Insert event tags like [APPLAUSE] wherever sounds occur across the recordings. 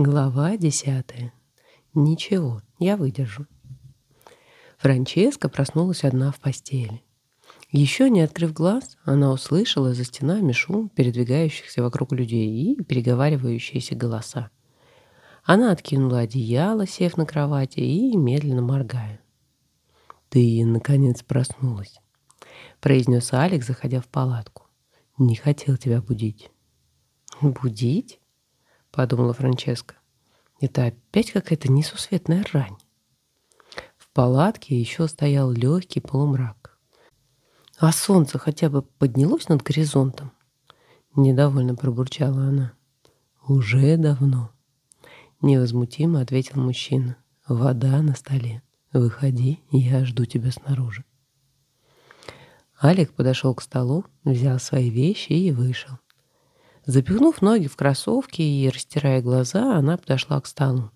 Глава десятая. Ничего, я выдержу. Франческа проснулась одна в постели. Еще не открыв глаз, она услышала за стенами шум передвигающихся вокруг людей и переговаривающиеся голоса. Она откинула одеяло, сев на кровати и медленно моргая. «Ты, наконец, проснулась», — произнес Алекс, заходя в палатку. «Не хотел тебя будить». «Будить?» — подумала Франческа. «Это опять какая-то несусветная рань». В палатке еще стоял легкий полумрак. «А солнце хотя бы поднялось над горизонтом?» Недовольно пробурчала она. «Уже давно», — невозмутимо ответил мужчина. «Вода на столе. Выходи, я жду тебя снаружи». Алик подошел к столу, взял свои вещи и вышел. Запихнув ноги в кроссовки и растирая глаза, она подошла к столу.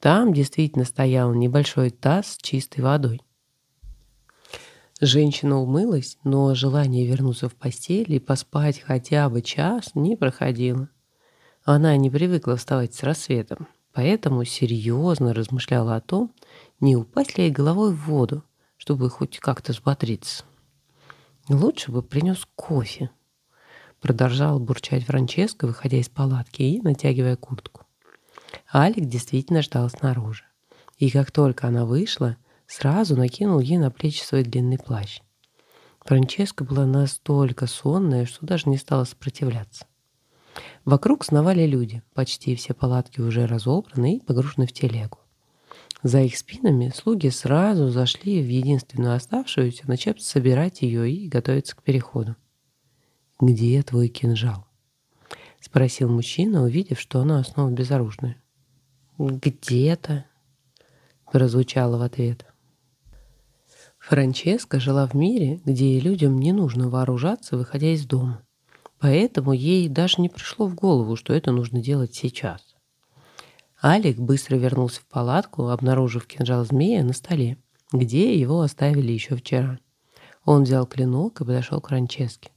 Там действительно стоял небольшой таз с чистой водой. Женщина умылась, но желание вернуться в постель и поспать хотя бы час не проходило. Она не привыкла вставать с рассветом, поэтому серьезно размышляла о том, не упасть ли ей головой в воду, чтобы хоть как-то взбодриться. Лучше бы принес кофе, Продолжал бурчать Франческо, выходя из палатки и натягивая куртку. Алик действительно ждал снаружи. И как только она вышла, сразу накинул ей на плечи свой длинный плащ. Франческа была настолько сонная, что даже не стала сопротивляться. Вокруг сновали люди, почти все палатки уже разобраны и погружены в телегу. За их спинами слуги сразу зашли в единственную оставшуюся, начав собирать ее и готовиться к переходу. «Где твой кинжал?» — спросил мужчина, увидев, что она снова безоружная. «Где-то», — прозвучало в ответ. Франческа жила в мире, где людям не нужно вооружаться, выходя из дома. Поэтому ей даже не пришло в голову, что это нужно делать сейчас. Алик быстро вернулся в палатку, обнаружив кинжал змея на столе, где его оставили еще вчера. Он взял клинок и подошел к Франческе.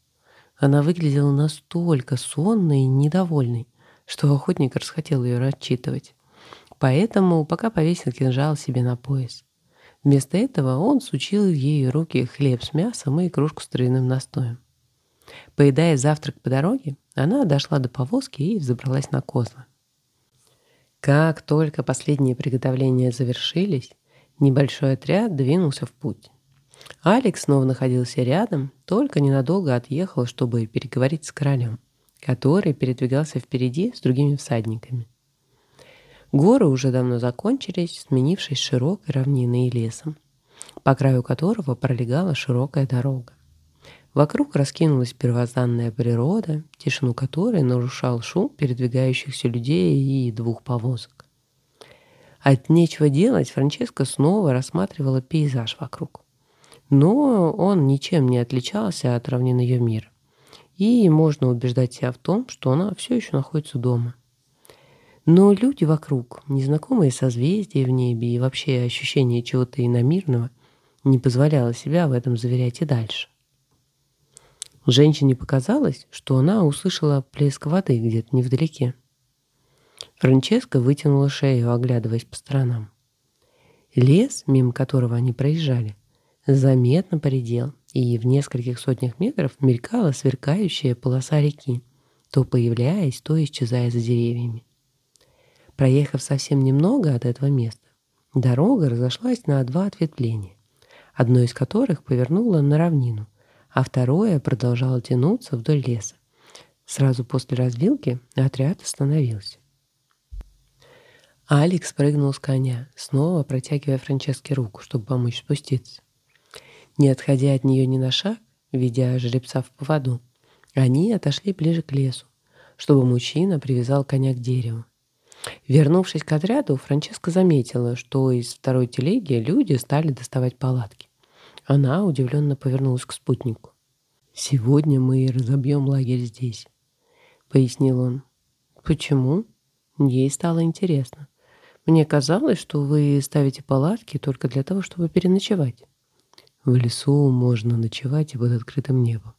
Она выглядела настолько сонной и недовольной, что охотник расхотел ее отчитывать. Поэтому пока повесил кинжал себе на пояс. Вместо этого он сучил ей руки хлеб с мясом и кружку с травяным настоем. Поедая завтрак по дороге, она дошла до повозки и взобралась на козлы. Как только последние приготовления завершились, небольшой отряд двинулся в путь. Алекс снова находился рядом, только ненадолго отъехал, чтобы переговорить с королем, который передвигался впереди с другими всадниками. Горы уже давно закончились, сменившись широкой равниной и лесом, по краю которого пролегала широкая дорога. Вокруг раскинулась первозданная природа, тишину которой нарушал шум передвигающихся людей и двух повозок. От нечего делать Франческа снова рассматривала пейзаж вокруг но он ничем не отличался от равнин ее мира. И можно убеждать себя в том, что она все еще находится дома. Но люди вокруг, незнакомые созвездия в небе и вообще ощущение чего-то иномирного, не позволяло себя в этом заверять и дальше. Женщине показалось, что она услышала плеск воды где-то невдалеке. Франческа вытянула шею, оглядываясь по сторонам. Лес, мимо которого они проезжали, заметно поредел, и в нескольких сотнях метров мелькала сверкающая полоса реки, то появляясь, то исчезая за деревьями. Проехав совсем немного от этого места, дорога разошлась на два ответвления, одно из которых повернуло на равнину, а второе продолжало тянуться вдоль леса. Сразу после развилки отряд остановился. Алекс прыгнул с коня, снова протягивая Франческе руку, чтобы помочь спуститься. Не отходя от нее ни на шаг, ведя жеребца в поводу, они отошли ближе к лесу, чтобы мужчина привязал коня к дереву. Вернувшись к отряду, Франческа заметила, что из второй телеги люди стали доставать палатки. Она удивленно повернулась к спутнику. «Сегодня мы разобьем лагерь здесь», — пояснил он. «Почему?» Ей стало интересно. «Мне казалось, что вы ставите палатки только для того, чтобы переночевать». В лесу можно ночевать и под открытым небом,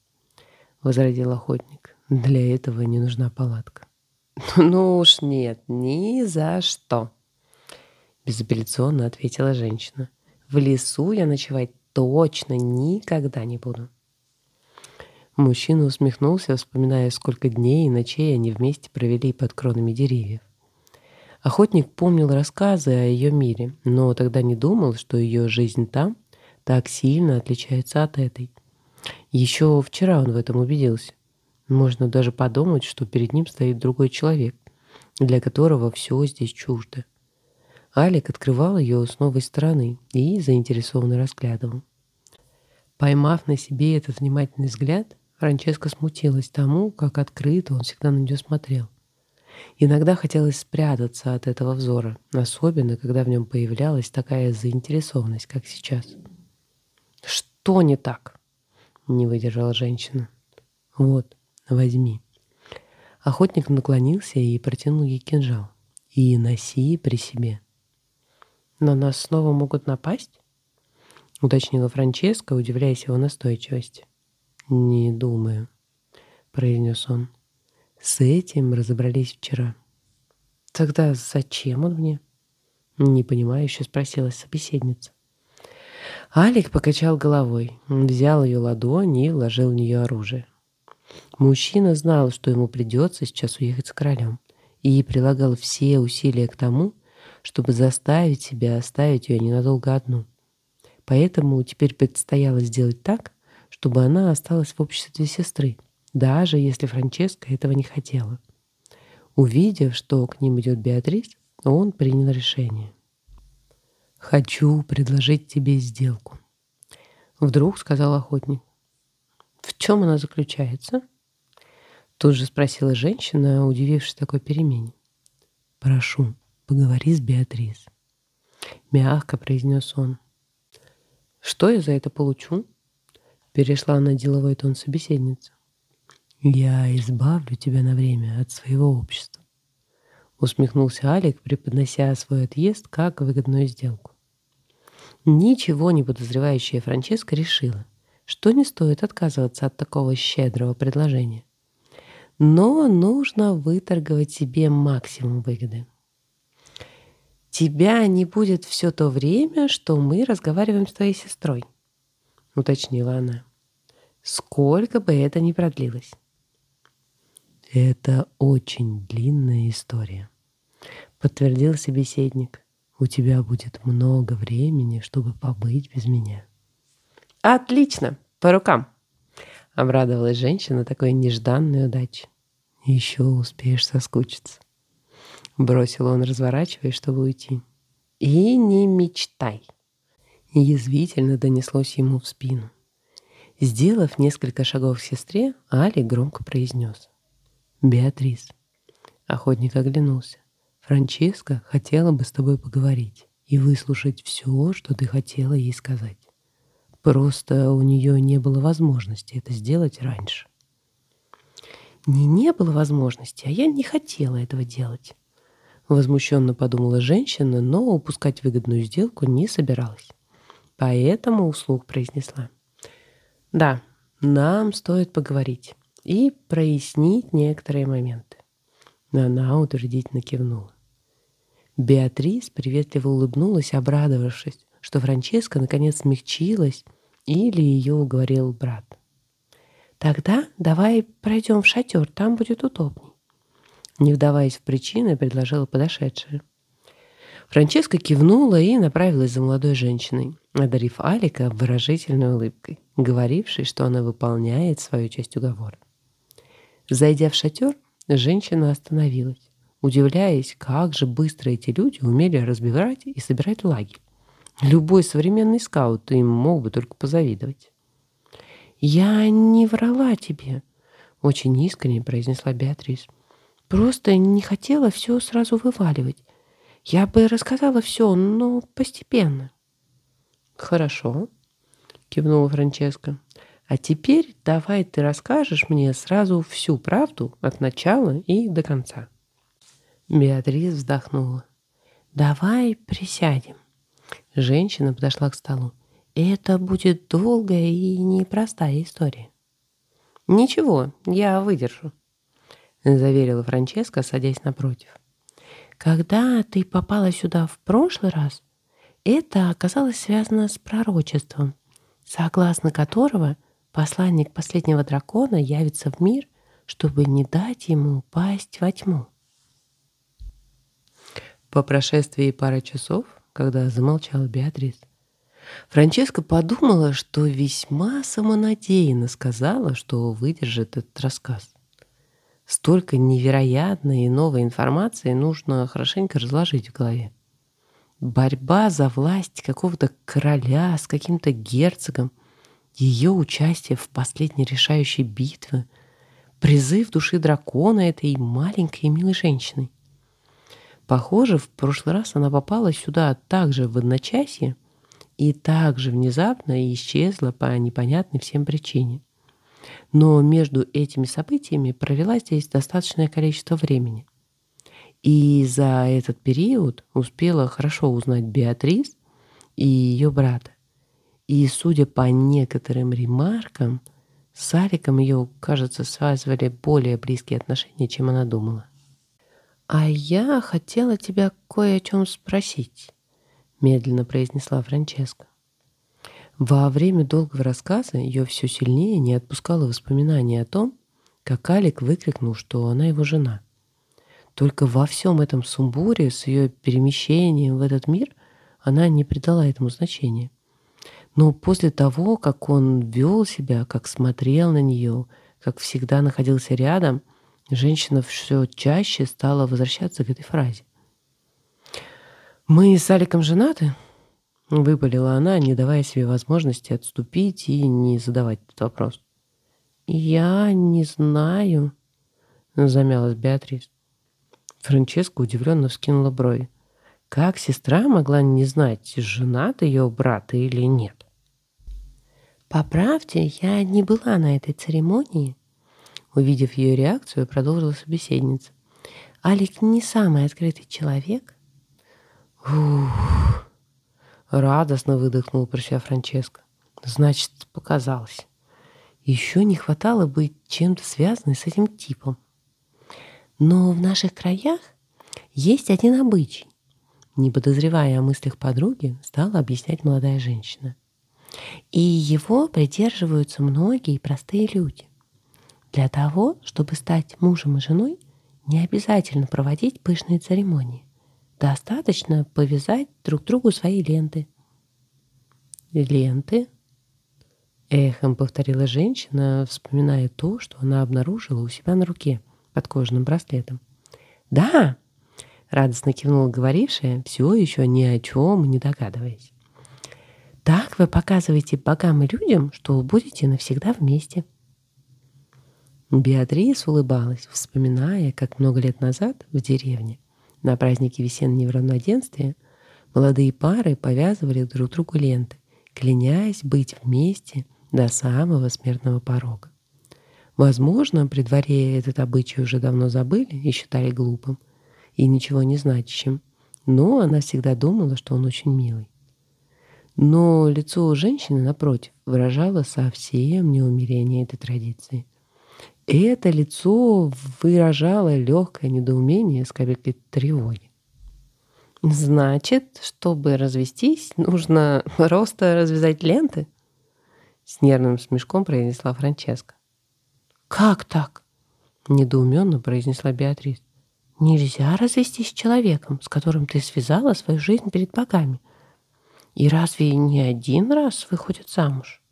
возразил охотник. Для этого не нужна палатка. [LAUGHS] «Ну уж нет, ни за что», — безапелляционно ответила женщина. «В лесу я ночевать точно никогда не буду». Мужчина усмехнулся, вспоминая, сколько дней и ночей они вместе провели под кронами деревьев. Охотник помнил рассказы о ее мире, но тогда не думал, что ее жизнь там так сильно отличается от этой. Еще вчера он в этом убедился. Можно даже подумать, что перед ним стоит другой человек, для которого все здесь чуждо. Алик открывал ее с новой стороны и заинтересованно разглядывал. Поймав на себе этот внимательный взгляд, Франческа смутилась тому, как открыто он всегда на нее смотрел. Иногда хотелось спрятаться от этого взора, особенно когда в нем появлялась такая заинтересованность, как сейчас. «Что не так?» — не выдержала женщина. «Вот, возьми». Охотник наклонился и протянул ей кинжал. «И носи при себе». «На нас снова могут напасть?» — уточнила Франческа, удивляясь его настойчивости. «Не думаю», — произнес он. «С этим разобрались вчера». «Тогда зачем он мне?» Непонимающе спросила собеседница. Алик покачал головой, взял ее ладонь и вложил в нее оружие. Мужчина знал, что ему придется сейчас уехать с королем, и прилагал все усилия к тому, чтобы заставить себя оставить ее ненадолго одну. Поэтому теперь предстояло сделать так, чтобы она осталась в обществе сестры, даже если Франческа этого не хотела. Увидев, что к ним идет Беатрис, он принял решение. «Хочу предложить тебе сделку», — вдруг сказал охотник. «В чем она заключается?» Тут же спросила женщина, удивившись такой перемене. «Прошу, поговори с Беатрис», — мягко произнес он. «Что я за это получу?» Перешла на деловой тон собеседницы. «Я избавлю тебя на время от своего общества», усмехнулся Алик, преподнося свой отъезд как выгодную сделку. Ничего не подозревающая Франческа решила, что не стоит отказываться от такого щедрого предложения. Но нужно выторговать себе максимум выгоды. «Тебя не будет все то время, что мы разговариваем с твоей сестрой», — уточнила она. «Сколько бы это ни продлилось». «Это очень длинная история», — подтвердил собеседник. «У тебя будет много времени, чтобы побыть без меня». «Отлично! По рукам!» — обрадовалась женщина такой нежданной удачи. «Еще успеешь соскучиться», — бросил он, разворачиваясь, чтобы уйти. «И не мечтай!» Язвительно донеслось ему в спину. Сделав несколько шагов к сестре, Али громко произнес. «Беатрис». Охотник оглянулся. «Франческа хотела бы с тобой поговорить и выслушать все, что ты хотела ей сказать. Просто у нее не было возможности это сделать раньше». «Не не было возможности, а я не хотела этого делать», возмущенно подумала женщина, но упускать выгодную сделку не собиралась. Поэтому услуг произнесла. Да, нам стоит поговорить и прояснить некоторые моменты. Она утвердительно кивнула. Беатрис приветливо улыбнулась, обрадовавшись, что Франческа наконец смягчилась или ее уговорил брат. «Тогда давай пройдем в шатер, там будет удобней». Не вдаваясь в причины, предложила подошедшая. Франческа кивнула и направилась за молодой женщиной, одарив Алика выражительной улыбкой, говорившей, что она выполняет свою часть уговора. Зайдя в шатер, женщина остановилась, удивляясь, как же быстро эти люди умели разбирать и собирать лагерь. Любой современный скаут им мог бы только позавидовать. «Я не врала тебе», — очень искренне произнесла Беатрис. «Просто не хотела все сразу вываливать. Я бы рассказала все, но постепенно. Хорошо, кивнула Франческа. А теперь давай ты расскажешь мне сразу всю правду от начала и до конца. Беатрис вздохнула. Давай присядем. Женщина подошла к столу. Это будет долгая и непростая история. Ничего, я выдержу. заверила Франческа, садясь напротив. Когда ты попала сюда в прошлый раз, это оказалось связано с пророчеством, согласно которого посланник последнего дракона явится в мир, чтобы не дать ему упасть во тьму. По прошествии пары часов, когда замолчала Беатрис, Франческа подумала, что весьма самонадеянно сказала, что выдержит этот рассказ. Столько невероятной и новой информации нужно хорошенько разложить в голове. Борьба за власть какого-то короля с каким-то герцогом, ее участие в последней решающей битве, призыв души дракона этой маленькой и милой женщины. Похоже, в прошлый раз она попала сюда также в одночасье и также внезапно исчезла по непонятной всем причине. Но между этими событиями провела здесь достаточное количество времени. И за этот период успела хорошо узнать Беатрис и ее брата. И, судя по некоторым ремаркам, с Аликом ее, кажется, связывали более близкие отношения, чем она думала. «А я хотела тебя кое о чем спросить», — медленно произнесла Франческа. Во время долгого рассказа ее все сильнее не отпускало воспоминания о том, как Алик выкрикнул, что она его жена — только во всем этом сумбуре с ее перемещением в этот мир она не придала этому значения. Но после того, как он вел себя, как смотрел на нее, как всегда находился рядом, женщина все чаще стала возвращаться к этой фразе. «Мы с Аликом женаты?» — выпалила она, не давая себе возможности отступить и не задавать этот вопрос. «Я не знаю», — замялась Беатрис. Франческа удивленно вскинула брови. Как сестра могла не знать, женат ее брат или нет? По правде, я не была на этой церемонии. Увидев ее реакцию, продолжила собеседница. Алик не самый открытый человек. Ух, радостно выдохнул про себя Франческа. Значит, показалось. Еще не хватало быть чем-то связанной с этим типом. Но в наших краях есть один обычай. Не подозревая о мыслях подруги, стала объяснять молодая женщина. И его придерживаются многие простые люди. Для того, чтобы стать мужем и женой, не обязательно проводить пышные церемонии. Достаточно повязать друг другу свои ленты. «Ленты?» Эхом повторила женщина, вспоминая то, что она обнаружила у себя на руке – под кожаным браслетом. «Да!» — радостно кивнула говорившая, все еще ни о чем не догадываясь. «Так вы показываете богам и людям, что будете навсегда вместе». Беатрис улыбалась, вспоминая, как много лет назад в деревне на празднике весеннего равноденствия молодые пары повязывали друг другу ленты, клянясь быть вместе до самого смертного порога. Возможно, при дворе этот обычай уже давно забыли и считали глупым и ничего не значащим, но она всегда думала, что он очень милый. Но лицо женщины, напротив, выражало совсем не умерение этой традиции. Это лицо выражало легкое недоумение с капелькой тревоги. «Значит, чтобы развестись, нужно [LAUGHS] просто развязать ленты?» С нервным смешком произнесла Франческа. «Как так?» — недоуменно произнесла Беатрис. «Нельзя развестись с человеком, с которым ты связала свою жизнь перед богами. И разве не один раз выходит замуж?»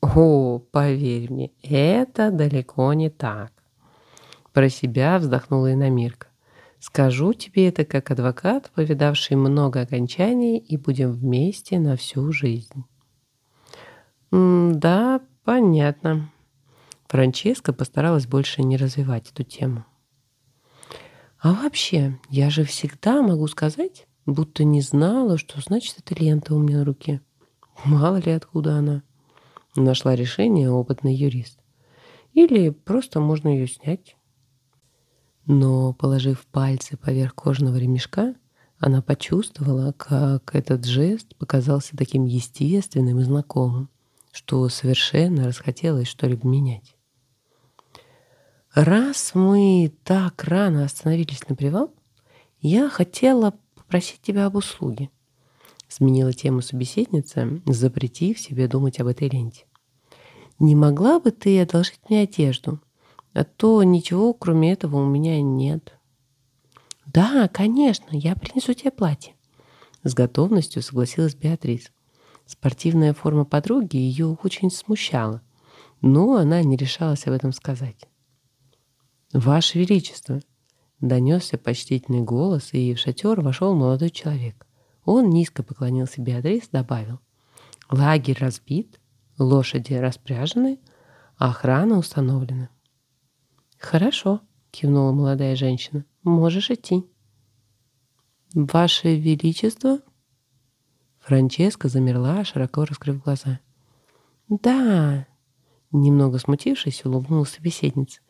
«О, поверь мне, это далеко не так!» Про себя вздохнула иномирка. «Скажу тебе это как адвокат, повидавший много окончаний, и будем вместе на всю жизнь». «Да, понятно», Франческа постаралась больше не развивать эту тему. А вообще, я же всегда могу сказать, будто не знала, что значит эта лента у меня на руке. Мало ли откуда она. Нашла решение опытный юрист. Или просто можно ее снять. Но, положив пальцы поверх кожаного ремешка, она почувствовала, как этот жест показался таким естественным и знакомым, что совершенно расхотелось что-либо менять. Раз мы так рано остановились на привал, я хотела попросить тебя об услуге. Сменила тему собеседница, запретив себе думать об этой ленте. Не могла бы ты одолжить мне одежду? А то ничего, кроме этого, у меня нет. Да, конечно, я принесу тебе платье. С готовностью согласилась Беатрис. Спортивная форма подруги ее очень смущала, но она не решалась об этом сказать. «Ваше Величество!» — донесся почтительный голос, и в шатер вошел молодой человек. Он низко поклонился Беатрис, добавил. «Лагерь разбит, лошади распряжены, охрана установлена». «Хорошо», — кивнула молодая женщина. «Можешь идти». «Ваше Величество?» Франческа замерла, широко раскрыв глаза. «Да», — немного смутившись, улыбнулась собеседница.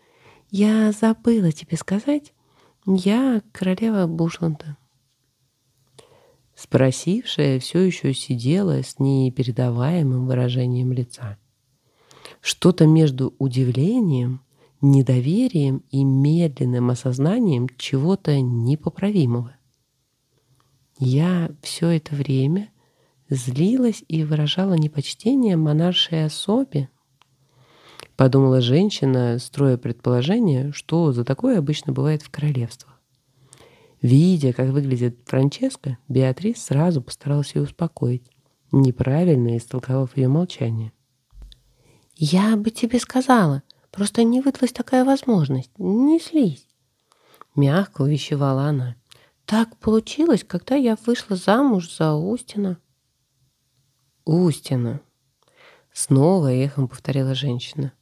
«Я забыла тебе сказать. Я королева Бушланда». Спросившая все еще сидела с непередаваемым выражением лица. Что-то между удивлением, недоверием и медленным осознанием чего-то непоправимого. Я все это время злилась и выражала непочтение монаршей особе. Подумала женщина, строя предположение, что за такое обычно бывает в королевствах. Видя, как выглядит Франческа, Беатрис сразу постаралась ее успокоить, неправильно истолковав ее молчание. «Я бы тебе сказала, просто не выдалась такая возможность. Не слизь!» Мягко увещевала она. «Так получилось, когда я вышла замуж за Устина». Устина. Снова эхом повторила женщина.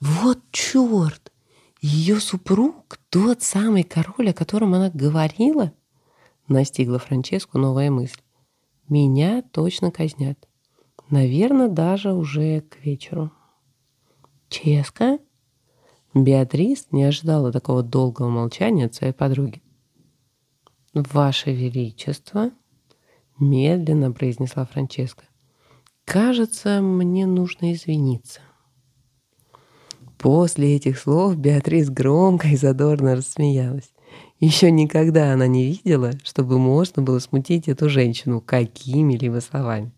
Вот черт! Ее супруг тот самый король, о котором она говорила? Настигла Франческу новая мысль. Меня точно казнят. Наверное, даже уже к вечеру. Ческа? Беатрис не ожидала такого долгого молчания от своей подруги. «Ваше Величество», — медленно произнесла Франческа, Кажется, мне нужно извиниться. После этих слов Беатрис громко и задорно рассмеялась. Еще никогда она не видела, чтобы можно было смутить эту женщину какими-либо словами.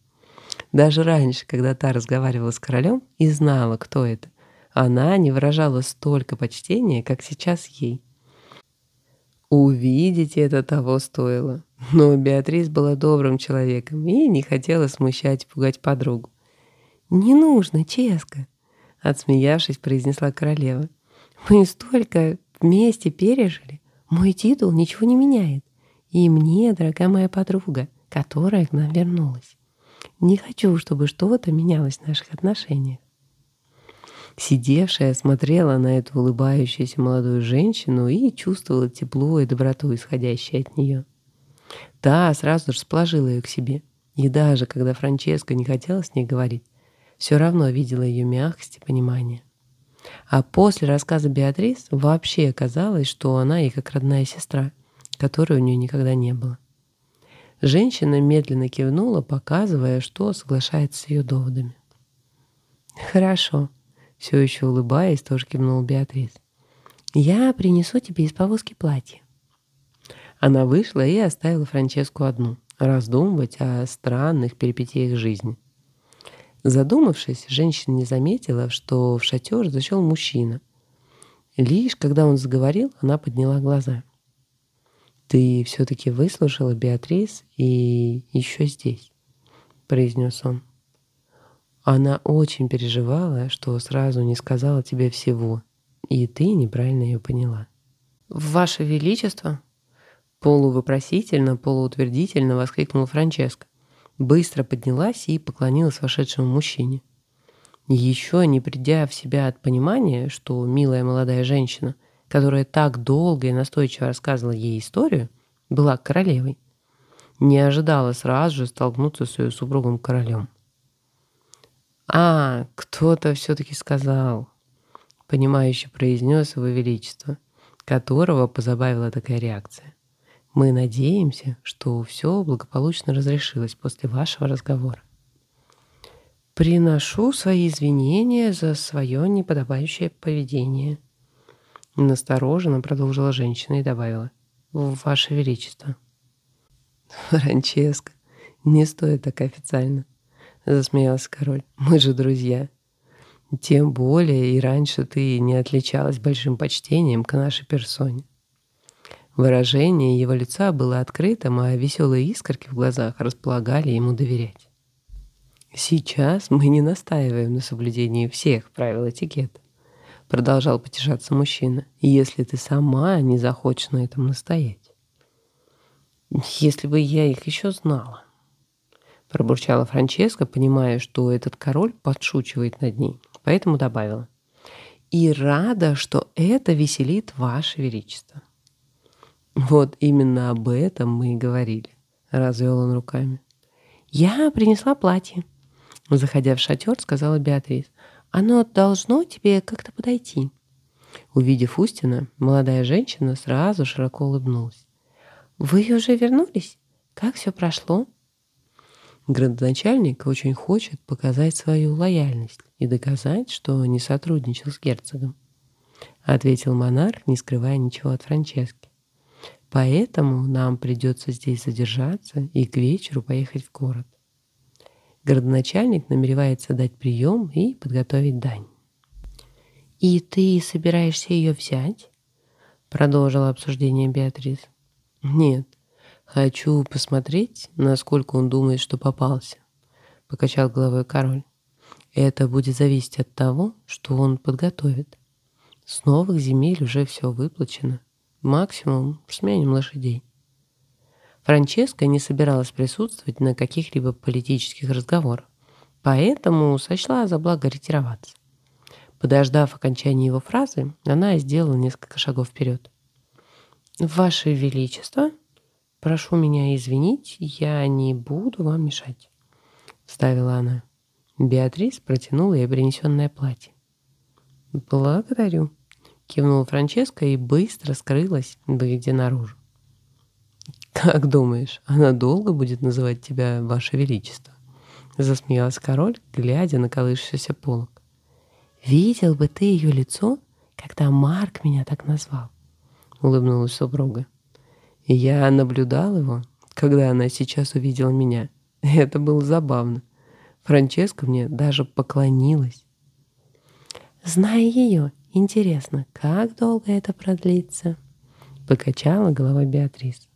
Даже раньше, когда та разговаривала с королем и знала, кто это, она не выражала столько почтения, как сейчас ей. Увидеть это того стоило. Но Беатрис была добрым человеком и не хотела смущать и пугать подругу. «Не нужно, Ческа», — отсмеявшись, произнесла королева. «Мы столько вместе пережили. Мой титул ничего не меняет. И мне, дорогая моя подруга, которая к нам вернулась. Не хочу, чтобы что-то менялось в наших отношениях. Сидевшая смотрела на эту улыбающуюся молодую женщину и чувствовала тепло и доброту, исходящие от нее. Та сразу же расположила ее к себе. И даже когда Франческа не хотела с ней говорить, все равно видела ее мягкость и понимание. А после рассказа Беатрис вообще оказалось, что она ей как родная сестра, которой у нее никогда не было. Женщина медленно кивнула, показывая, что соглашается с ее доводами. «Хорошо», все еще улыбаясь, тоже кивнул Беатрис. «Я принесу тебе из повозки платье». Она вышла и оставила Франческу одну, раздумывать о странных перипетиях жизни. Задумавшись, женщина не заметила, что в шатер зашел мужчина. Лишь когда он заговорил, она подняла глаза. «Ты все-таки выслушала, Беатрис, и еще здесь», — произнес он. Она очень переживала, что сразу не сказала тебе всего, и ты неправильно ее поняла. «Ваше Величество!» Полувопросительно, полуутвердительно воскликнула Франческа. Быстро поднялась и поклонилась вошедшему мужчине. Еще не придя в себя от понимания, что милая молодая женщина, которая так долго и настойчиво рассказывала ей историю, была королевой, не ожидала сразу же столкнуться с ее супругом королем. «А, кто-то все-таки сказал», — понимающе произнес его величество, которого позабавила такая реакция. «Мы надеемся, что все благополучно разрешилось после вашего разговора. Приношу свои извинения за свое неподобающее поведение». Настороженно продолжила женщина и добавила. «Ваше Величество». «Франческо, не стоит так официально», — засмеялся король. «Мы же друзья. Тем более и раньше ты не отличалась большим почтением к нашей персоне». Выражение его лица было открытым, а веселые искорки в глазах располагали ему доверять. «Сейчас мы не настаиваем на соблюдении всех правил этикета продолжал потешаться мужчина, если ты сама не захочешь на этом настоять. Если бы я их еще знала. Пробурчала Франческа, понимая, что этот король подшучивает над ней, поэтому добавила. И рада, что это веселит Ваше Величество. Вот именно об этом мы и говорили, развел он руками. Я принесла платье. Заходя в шатер, сказала Беатрис. Оно должно тебе как-то подойти». Увидев Устина, молодая женщина сразу широко улыбнулась. «Вы уже вернулись? Как все прошло?» Градоначальник очень хочет показать свою лояльность и доказать, что не сотрудничал с герцогом, ответил монарх, не скрывая ничего от Франчески. Поэтому нам придется здесь задержаться и к вечеру поехать в город городоначальник намеревается дать прием и подготовить дань. «И ты собираешься ее взять?» Продолжила обсуждение Беатрис. «Нет, хочу посмотреть, насколько он думает, что попался», покачал головой король. «Это будет зависеть от того, что он подготовит. С новых земель уже все выплачено. Максимум сменим лошадей. Франческа не собиралась присутствовать на каких-либо политических разговорах, поэтому сочла за благо ретироваться. Подождав окончания его фразы, она сделала несколько шагов вперед. «Ваше Величество, прошу меня извинить, я не буду вам мешать», — вставила она. Беатрис протянула ей принесенное платье. «Благодарю», — кивнула Франческа и быстро скрылась, выйдя наружу. «Как думаешь, она долго будет называть тебя Ваше Величество?» Засмеялась король, глядя на колышущийся полок. «Видел бы ты ее лицо, когда Марк меня так назвал?» Улыбнулась супруга. «Я наблюдал его, когда она сейчас увидела меня. Это было забавно. Франческа мне даже поклонилась. Зная ее, интересно, как долго это продлится?» Покачала головой Беатрис.